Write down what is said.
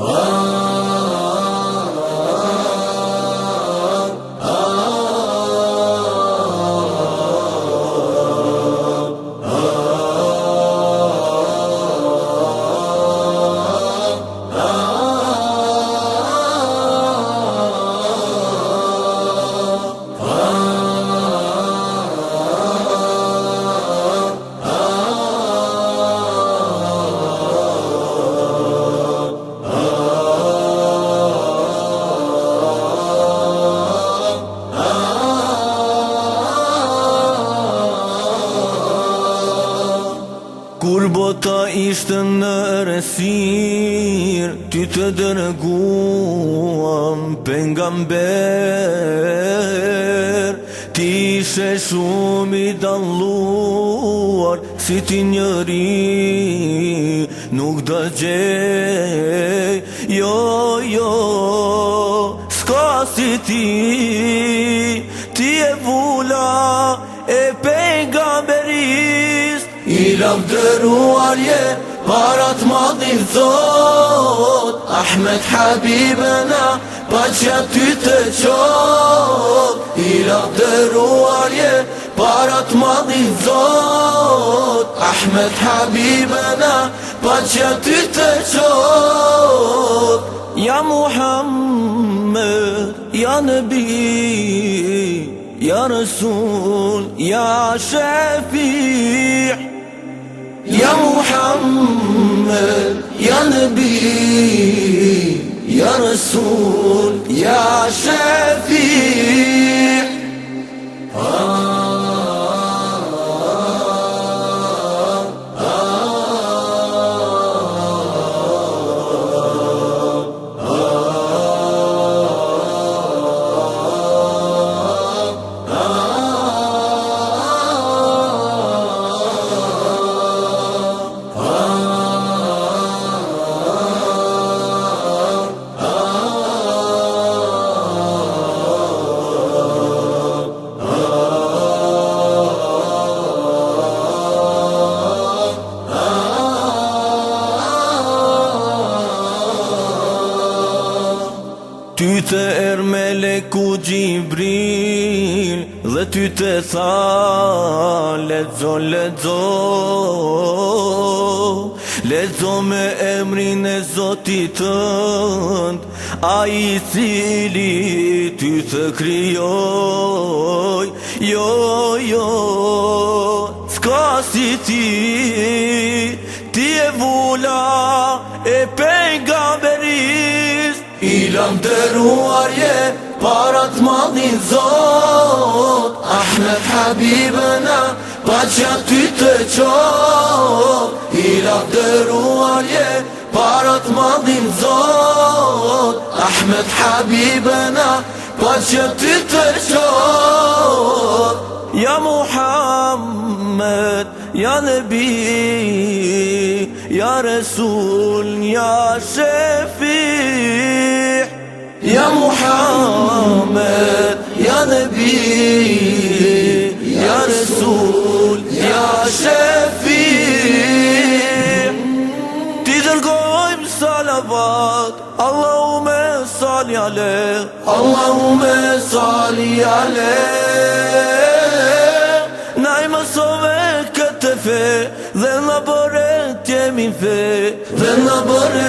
Oh! ta ishte në resir Ty të dërguam për nga mber Ti ishe shumë i daluar Si ti njëri nuk dë gjej Jo, jo, s'ka si ti lam dëruar je Parat madhi zot Ahmet Habibëna Pa që ty të qot I lam dëruar je Parat madhi zot Ahmet Habibëna Pa që ty të qot Ja Muhammed Ja Nëbi Ja Rasul Ja Shafiq يا محمد يا نبي يا رسول يا شيخ të erë me leku Gjibril Dhe ty të tha Ledzo, ledzo Ledzo me emrin e zotit tënd A i cili ty të kryoj Jo, jo Ska si ti Ti e vula E pengave lam të ruarje Para të madhin zot Ahmet habibëna Pa që aty të qot I lam të madhin zot Ahmet habibëna Pa që aty të qot Ja Muhammed Ja Nebi Ja Resul Ja Shefi Ya Muhammad Ya Nabi Ya Rasul Ya Shafi Ti dërgojmë salavat Allahume sali ale Allahume sali ale Na i këtë fe Dhe në bërë të jemi fe Dhe në